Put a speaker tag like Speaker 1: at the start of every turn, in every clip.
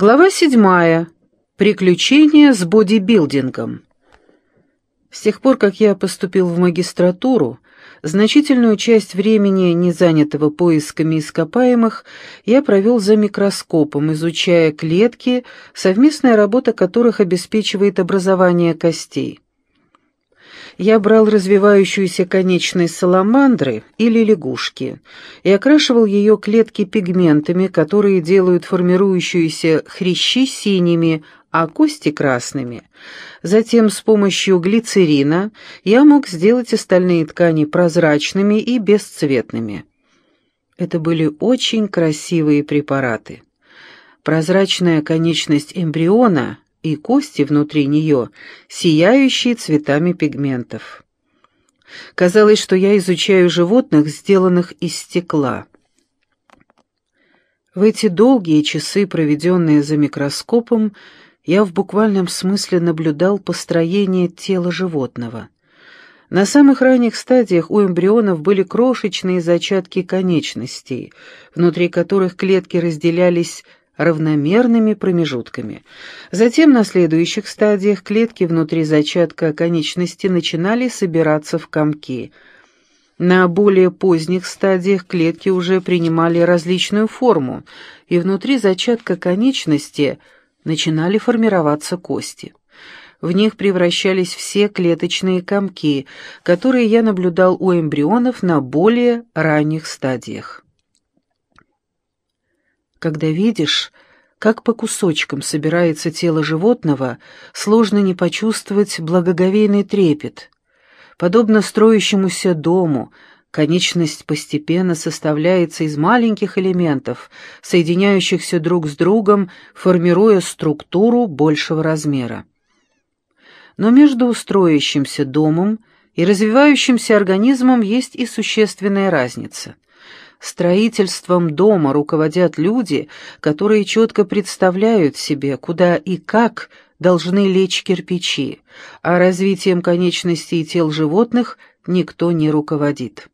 Speaker 1: Глава седьмая. Приключения с бодибилдингом. С тех пор, как я поступил в магистратуру, значительную часть времени, не занятого поисками ископаемых, я провел за микроскопом, изучая клетки, совместная работа которых обеспечивает образование костей я брал развивающуюся конечность саламандры или лягушки и окрашивал ее клетки пигментами, которые делают формирующиеся хрящи синими, а кости красными. Затем с помощью глицерина я мог сделать остальные ткани прозрачными и бесцветными. Это были очень красивые препараты. Прозрачная конечность эмбриона и кости внутри нее, сияющие цветами пигментов. Казалось, что я изучаю животных, сделанных из стекла. В эти долгие часы, проведенные за микроскопом, я в буквальном смысле наблюдал построение тела животного. На самых ранних стадиях у эмбрионов были крошечные зачатки конечностей, внутри которых клетки разделялись равномерными промежутками. Затем на следующих стадиях клетки внутри зачатка конечности начинали собираться в комки. На более поздних стадиях клетки уже принимали различную форму, и внутри зачатка конечности начинали формироваться кости. В них превращались все клеточные комки, которые я наблюдал у эмбрионов на более ранних стадиях. Когда видишь, как по кусочкам собирается тело животного, сложно не почувствовать благоговейный трепет. Подобно строящемуся дому, конечность постепенно составляется из маленьких элементов, соединяющихся друг с другом, формируя структуру большего размера. Но между строящимся домом и развивающимся организмом есть и существенная разница — Строительством дома руководят люди, которые четко представляют себе, куда и как должны лечь кирпичи, а развитием конечностей тел животных никто не руководит.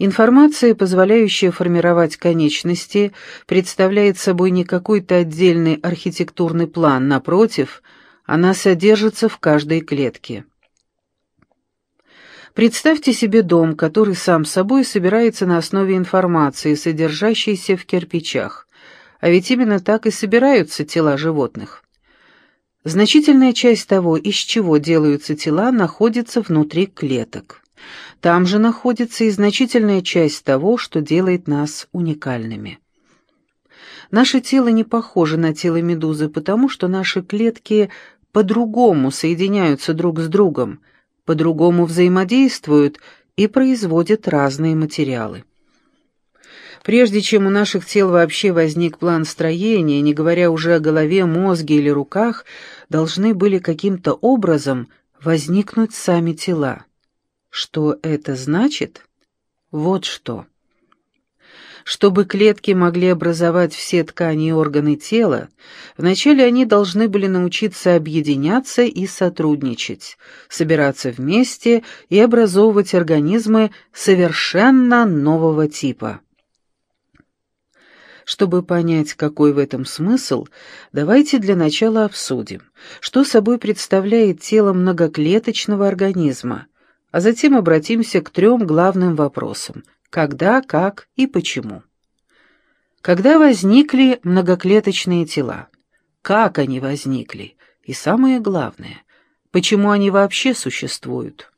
Speaker 1: Информация, позволяющая формировать конечности, представляет собой не какой-то отдельный архитектурный план, напротив, она содержится в каждой клетке. Представьте себе дом, который сам собой собирается на основе информации, содержащейся в кирпичах. А ведь именно так и собираются тела животных. Значительная часть того, из чего делаются тела, находится внутри клеток. Там же находится и значительная часть того, что делает нас уникальными. Наше тело не похоже на тело медузы, потому что наши клетки по-другому соединяются друг с другом – по-другому взаимодействуют и производят разные материалы. Прежде чем у наших тел вообще возник план строения, не говоря уже о голове, мозге или руках, должны были каким-то образом возникнуть сами тела. Что это значит? Вот что. Чтобы клетки могли образовать все ткани и органы тела, вначале они должны были научиться объединяться и сотрудничать, собираться вместе и образовывать организмы совершенно нового типа. Чтобы понять, какой в этом смысл, давайте для начала обсудим, что собой представляет тело многоклеточного организма, а затем обратимся к трем главным вопросам – когда, как и почему. Когда возникли многоклеточные тела? Как они возникли? И самое главное, почему они вообще существуют?